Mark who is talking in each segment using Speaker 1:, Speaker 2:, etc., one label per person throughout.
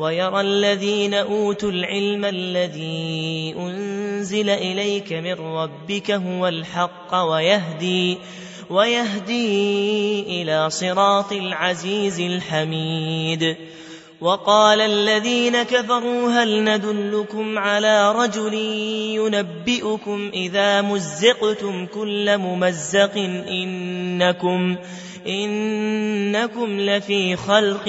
Speaker 1: ويرى الذين أوتوا العلم الذي أنزل إليك من ربك هو الحق ويهدي ويهدي إلى صراط العزيز الحميد. وقال الذين كفروا هل ندلكم على رجل ينبئكم إذا مزقتم كل ممزق إنكم إنكم لفي خلق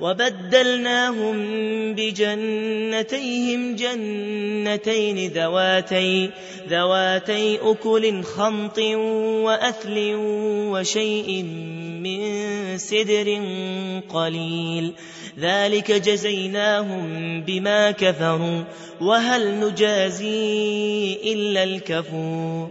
Speaker 1: وبدلناهم بجنتيهم جنتين ذواتي ذواتي أكل خمط وأثل وشيء من سدر قليل. ذلك جزيناهم بما كفروا وهل نجازي إلا الكفور.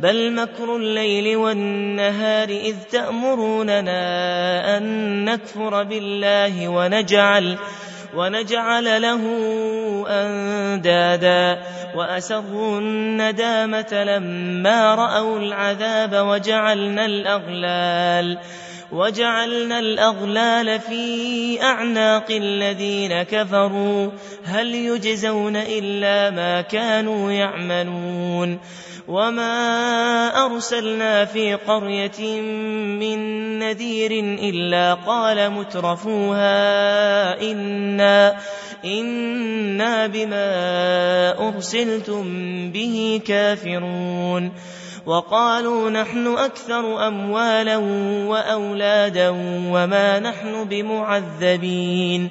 Speaker 1: بل مكر الليل والنهار إذ تأمروننا أن نكفر بالله ونجعل ونجعل له أندادا وأسروا الندامة لما رأوا العذاب وجعلنا الأغلال وجعلنا الأغلال في أعناق الذين كفروا. هل يجزون إلا ما كانوا يعملون. وما أرسلنا في قرية من نذير إلا قال مترفوها إنا, إنا بما أرسلتم به كافرون وقالوا نحن أكثر أموالا وأولادا وما نحن بمعذبين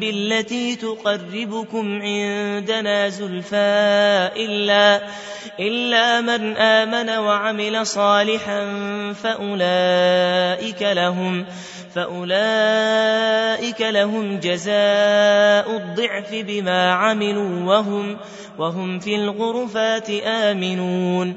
Speaker 1: بالتي تقربكم عندنا زلفى إلا, إلا من آمن وعمل صالحا فأولئك لهم فأولئك لهم جزاء الضعف بما عملوا وهم, وهم في الغرفات آمنون.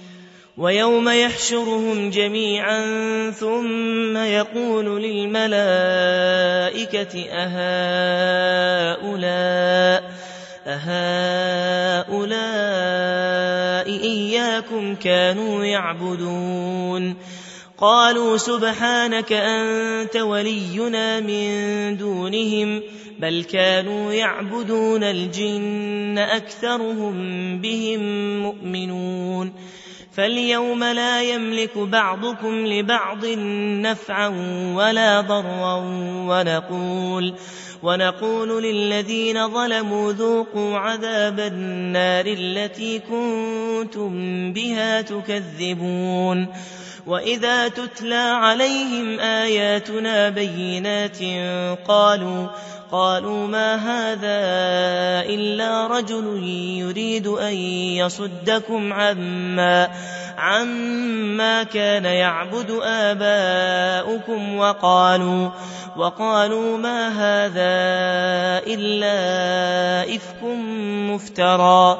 Speaker 1: ويوم يحشرهم جميعا ثم يقول للملائكة أهؤلاء أهؤلاء إياكم كانوا يعبدون قالوا سبحانك أنت ولينا من دونهم بل كانوا يعبدون الجن أكثرهم بهم مؤمنون فاليوم لا يملك بعضكم لبعض نفعا ولا ضرا ونقول ونقول للذين ظلموا ذوقوا عذاب النار التي كنتم بها تكذبون وإذا تتلى عليهم آياتنا بينات قالوا قالوا ما هذا إلا رجل يريد أن يصدكم عما عما كان يعبد آباؤكم وقالوا وقالوا ما هذا إلا إفك مفترى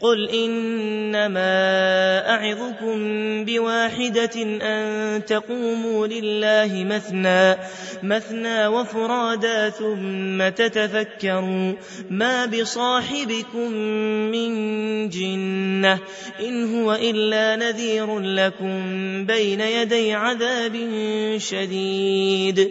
Speaker 1: قل إنما أعظكم بواحدة أن تقوموا لله مثنى مثنى وفرادا ثم تتفكروا ما بصاحبكم من جنة إن هو إلا نذير لكم بين يدي عذاب شديد